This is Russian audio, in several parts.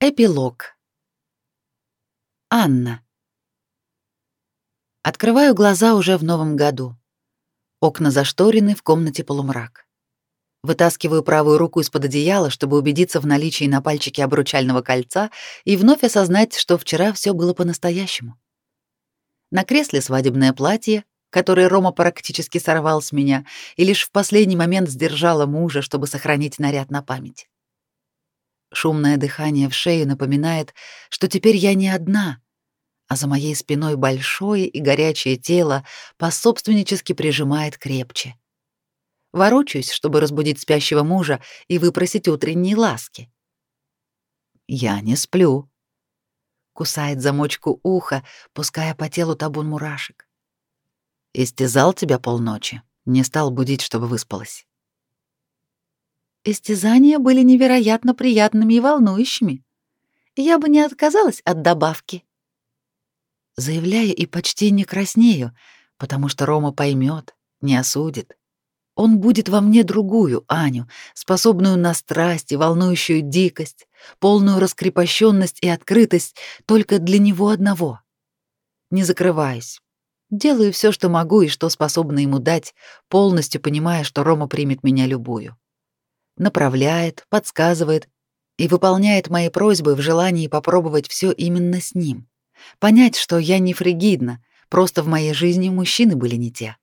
Эпилог. Анна. Открываю глаза уже в новом году. Окна зашторены, в комнате полумрак. Вытаскиваю правую руку из-под одеяла, чтобы убедиться в наличии на пальчике обручального кольца и вновь осознать, что вчера все было по-настоящему. На кресле свадебное платье, которое Рома практически сорвал с меня, и лишь в последний момент сдержала мужа, чтобы сохранить наряд на память. Шумное дыхание в шею напоминает, что теперь я не одна, а за моей спиной большое и горячее тело пособственнически прижимает крепче. Ворочаюсь, чтобы разбудить спящего мужа и выпросить утренние ласки. Я не сплю. Кусает замочку уха, пуская по телу табун мурашек. Истязал тебя полночи, не стал будить, чтобы выспалась. Истязания были невероятно приятными и волнующими. Я бы не отказалась от добавки. Заявляю и почти не краснею, потому что Рома поймет, не осудит. Он будет во мне другую Аню, способную на страсть и волнующую дикость, полную раскрепощенность и открытость только для него одного. Не закрываюсь. Делаю все, что могу и что способна ему дать, полностью понимая, что Рома примет меня любую направляет, подсказывает и выполняет мои просьбы в желании попробовать все именно с ним. Понять, что я не фригидна, просто в моей жизни мужчины были не те.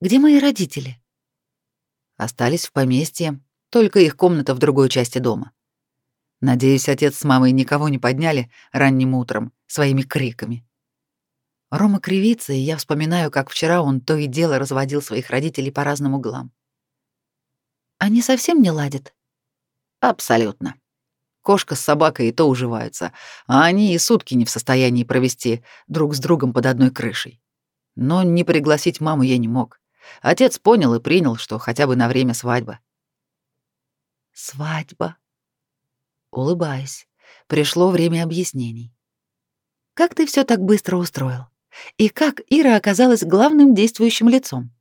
Где мои родители? Остались в поместье, только их комната в другой части дома. Надеюсь, отец с мамой никого не подняли ранним утром своими криками. Рома кривится, и я вспоминаю, как вчера он то и дело разводил своих родителей по разным углам. Они совсем не ладят? Абсолютно. Кошка с собакой и то уживаются, а они и сутки не в состоянии провести друг с другом под одной крышей. Но не пригласить маму я не мог. Отец понял и принял, что хотя бы на время свадьба. Свадьба. Улыбаясь, пришло время объяснений. Как ты все так быстро устроил? И как Ира оказалась главным действующим лицом?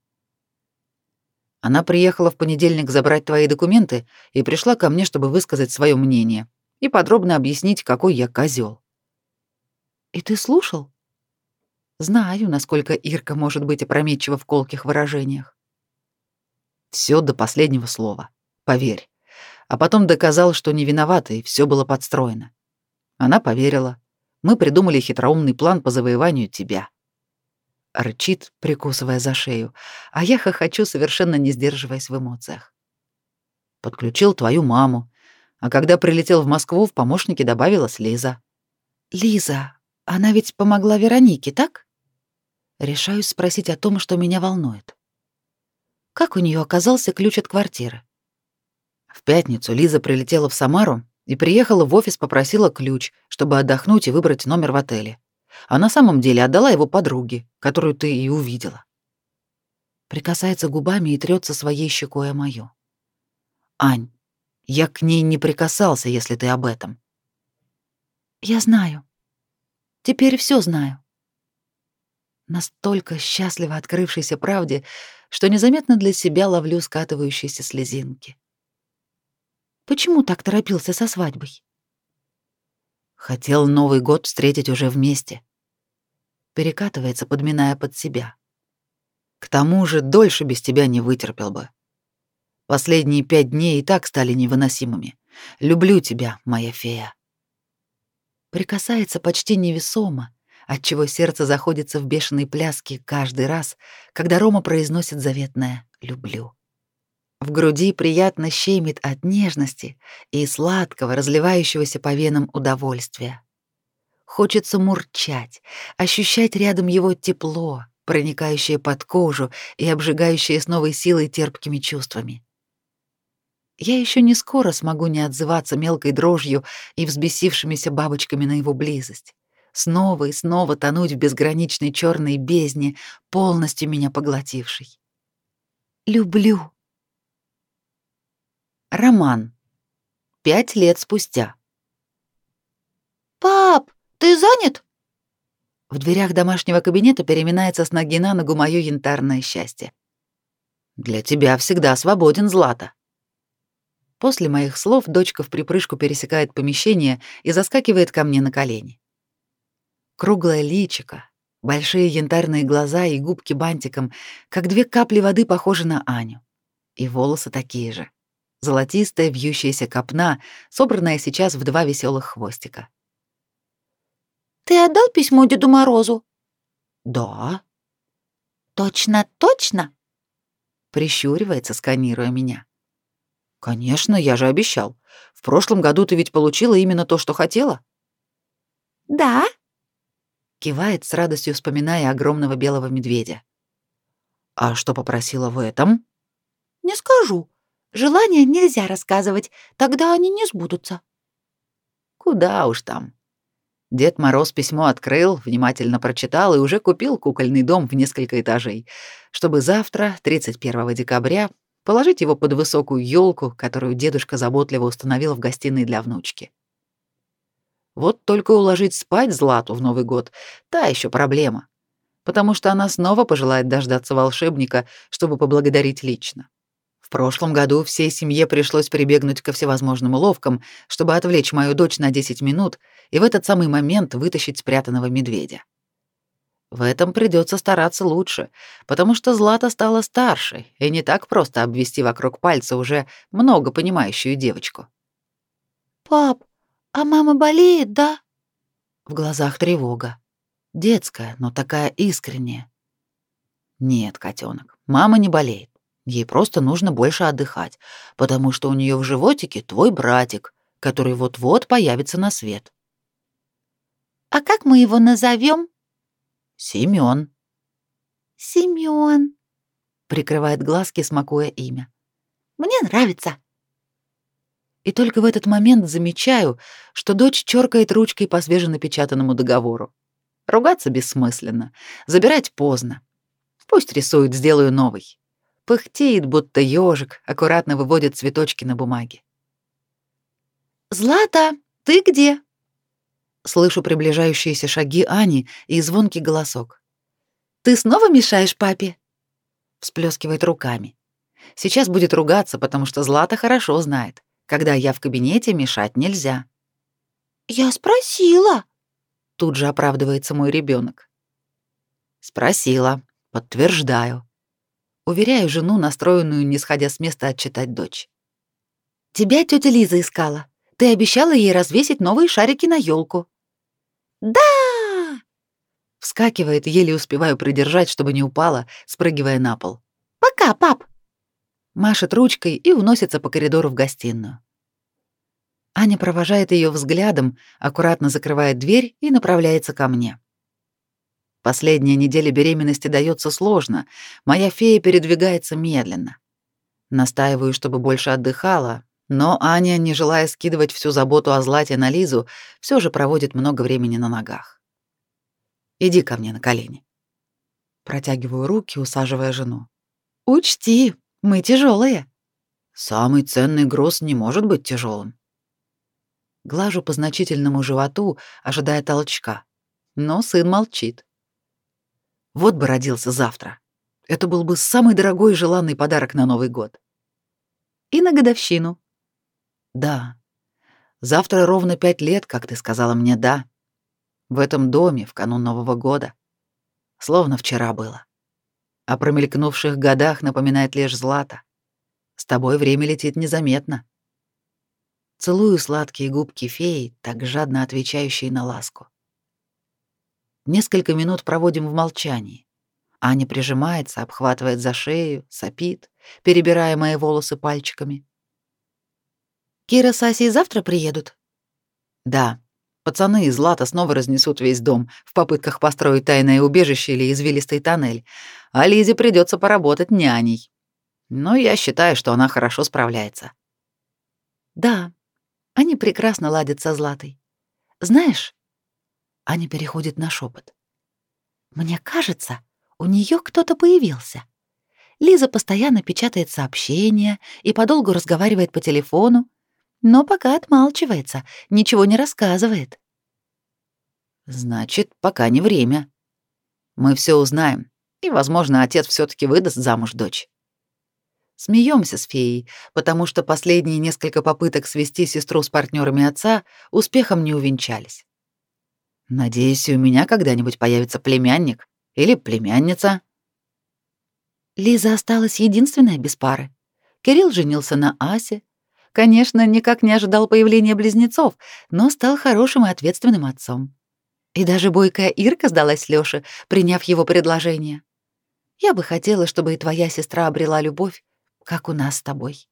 Она приехала в понедельник забрать твои документы и пришла ко мне, чтобы высказать свое мнение и подробно объяснить, какой я козел. И ты слушал? Знаю, насколько Ирка может быть опрометчива в колких выражениях. Все до последнего слова, поверь. А потом доказал, что не виновата, и все было подстроено. Она поверила. Мы придумали хитроумный план по завоеванию тебя рычит, прикусывая за шею, а я хохочу, совершенно не сдерживаясь в эмоциях. Подключил твою маму, а когда прилетел в Москву, в помощники добавилась Лиза. Лиза, она ведь помогла Веронике, так? Решаюсь спросить о том, что меня волнует. Как у нее оказался ключ от квартиры? В пятницу Лиза прилетела в Самару и приехала в офис, попросила ключ, чтобы отдохнуть и выбрать номер в отеле а на самом деле отдала его подруге, которую ты и увидела. Прикасается губами и трется своей щекой о мою. Ань, я к ней не прикасался, если ты об этом. Я знаю. Теперь все знаю. Настолько счастливо открывшейся правде, что незаметно для себя ловлю скатывающиеся слезинки. Почему так торопился со свадьбой? Хотел Новый год встретить уже вместе. Перекатывается, подминая под себя. К тому же дольше без тебя не вытерпел бы. Последние пять дней и так стали невыносимыми. Люблю тебя, моя фея. Прикасается почти невесомо, отчего сердце заходится в бешеной пляске каждый раз, когда Рома произносит заветное «люблю». В груди приятно щемит от нежности и сладкого, разливающегося по венам удовольствия. Хочется мурчать, ощущать рядом его тепло, проникающее под кожу и обжигающее с новой силой терпкими чувствами. Я еще не скоро смогу не отзываться мелкой дрожью и взбесившимися бабочками на его близость. Снова и снова тонуть в безграничной черной бездне, полностью меня поглотившей. Люблю. Роман. Пять лет спустя. «Пап, ты занят?» В дверях домашнего кабинета переминается с ноги на ногу моё янтарное счастье. «Для тебя всегда свободен, Злата». После моих слов дочка в припрыжку пересекает помещение и заскакивает ко мне на колени. Круглое личико, большие янтарные глаза и губки бантиком, как две капли воды, похожи на Аню. И волосы такие же. Золотистая вьющаяся копна, собранная сейчас в два веселых хвостика. «Ты отдал письмо Деду Морозу?» «Да». «Точно, точно?» Прищуривается, сканируя меня. Конечно, я же обещал. В прошлом году ты ведь получила именно то, что хотела? Да. Кивает с радостью, вспоминая огромного белого медведя. А что попросила в этом? Не скажу. Желания нельзя рассказывать, тогда они не сбудутся. Куда уж там. Дед Мороз письмо открыл, внимательно прочитал и уже купил кукольный дом в несколько этажей, чтобы завтра, 31 декабря, положить его под высокую елку, которую дедушка заботливо установил в гостиной для внучки. Вот только уложить спать Злату в Новый год — та еще проблема, потому что она снова пожелает дождаться волшебника, чтобы поблагодарить лично. В прошлом году всей семье пришлось прибегнуть ко всевозможным уловкам, чтобы отвлечь мою дочь на 10 минут и в этот самый момент вытащить спрятанного медведя. В этом придется стараться лучше, потому что Злата стала старше и не так просто обвести вокруг пальца уже много понимающую девочку. «Пап, а мама болеет, да?» В глазах тревога. Детская, но такая искренняя. «Нет, котенок, мама не болеет. Ей просто нужно больше отдыхать, потому что у нее в животике твой братик, который вот-вот появится на свет». «А как мы его назовем? Семён. Семён. Прикрывает глазки, смакуя имя. Мне нравится. И только в этот момент замечаю, что дочь чёркает ручкой по свеженапечатанному договору. Ругаться бессмысленно, забирать поздно. Пусть рисует, сделаю новый. Пыхтеет, будто ежик, аккуратно выводит цветочки на бумаге. «Злата, ты где?» Слышу приближающиеся шаги Ани и звонкий голосок. «Ты снова мешаешь папе?» Всплескивает руками. Сейчас будет ругаться, потому что Злата хорошо знает. Когда я в кабинете, мешать нельзя. «Я спросила!» Тут же оправдывается мой ребенок. Спросила. Подтверждаю. Уверяю жену, настроенную, не сходя с места, отчитать дочь. «Тебя тетя Лиза искала. Ты обещала ей развесить новые шарики на елку. Да! Вскакивает, еле успеваю придержать, чтобы не упала, спрыгивая на пол. Пока, пап. Машет ручкой и уносится по коридору в гостиную. Аня провожает ее взглядом, аккуратно закрывает дверь и направляется ко мне. Последняя неделя беременности дается сложно. Моя фея передвигается медленно. Настаиваю, чтобы больше отдыхала, но Аня, не желая скидывать всю заботу о Злате на Лизу, все же проводит много времени на ногах. «Иди ко мне на колени». Протягиваю руки, усаживая жену. «Учти, мы тяжелые. «Самый ценный груз не может быть тяжелым. Глажу по значительному животу, ожидая толчка. Но сын молчит. Вот бы родился завтра. Это был бы самый дорогой и желанный подарок на Новый год. И на годовщину. Да. Завтра ровно пять лет, как ты сказала мне «да». В этом доме, в канун Нового года. Словно вчера было. О промелькнувших годах напоминает лишь Злата. С тобой время летит незаметно. Целую сладкие губки феи, так жадно отвечающие на ласку. Несколько минут проводим в молчании. Аня прижимается, обхватывает за шею, сопит, перебирая мои волосы пальчиками. Кира с Асей завтра приедут? Да. Пацаны из Лата снова разнесут весь дом в попытках построить тайное убежище или извилистый тоннель. А Лизе придется поработать няней. Но я считаю, что она хорошо справляется. Да, они прекрасно ладят со Златой. Знаешь, Аня переходит на шепот. Мне кажется, у нее кто-то появился. Лиза постоянно печатает сообщения и подолгу разговаривает по телефону, но пока отмалчивается, ничего не рассказывает. Значит, пока не время. Мы все узнаем, и, возможно, отец все таки выдаст замуж дочь. Смеемся с феей, потому что последние несколько попыток свести сестру с партнерами отца успехом не увенчались. Надеюсь, у меня когда-нибудь появится племянник или племянница. Лиза осталась единственная без пары. Кирилл женился на Асе. Конечно, никак не ожидал появления близнецов, но стал хорошим и ответственным отцом. И даже бойкая Ирка сдалась Лёше, приняв его предложение. Я бы хотела, чтобы и твоя сестра обрела любовь, как у нас с тобой.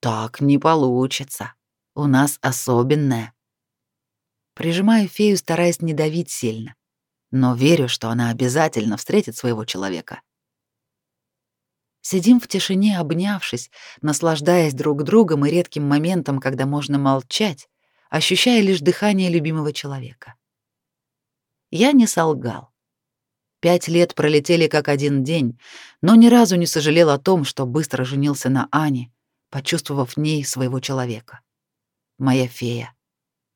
Так не получится. У нас особенная. Прижимаю фею, стараясь не давить сильно, но верю, что она обязательно встретит своего человека. Сидим в тишине, обнявшись, наслаждаясь друг другом и редким моментом, когда можно молчать, ощущая лишь дыхание любимого человека. Я не солгал. Пять лет пролетели как один день, но ни разу не сожалел о том, что быстро женился на Ане, почувствовав в ней своего человека. Моя фея.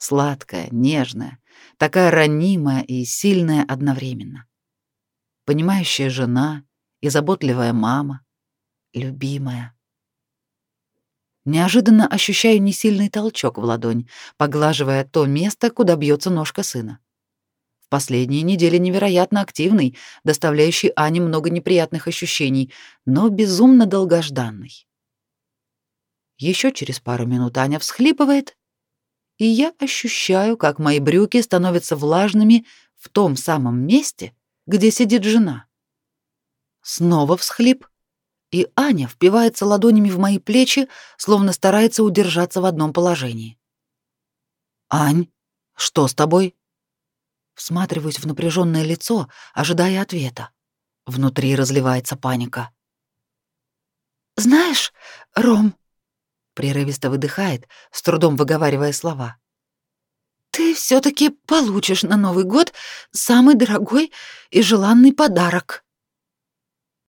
Сладкая, нежная, такая ранимая и сильная одновременно. Понимающая жена и заботливая мама, любимая. Неожиданно ощущаю несильный толчок в ладонь, поглаживая то место, куда бьется ножка сына. Последние недели невероятно активный, доставляющий Ане много неприятных ощущений, но безумно долгожданный. Еще через пару минут Аня всхлипывает, и я ощущаю, как мои брюки становятся влажными в том самом месте, где сидит жена. Снова всхлип, и Аня впивается ладонями в мои плечи, словно старается удержаться в одном положении. «Ань, что с тобой?» Всматриваюсь в напряженное лицо, ожидая ответа. Внутри разливается паника. «Знаешь, Ром...» — прерывисто выдыхает, с трудом выговаривая слова. «Ты все таки получишь на Новый год самый дорогой и желанный подарок».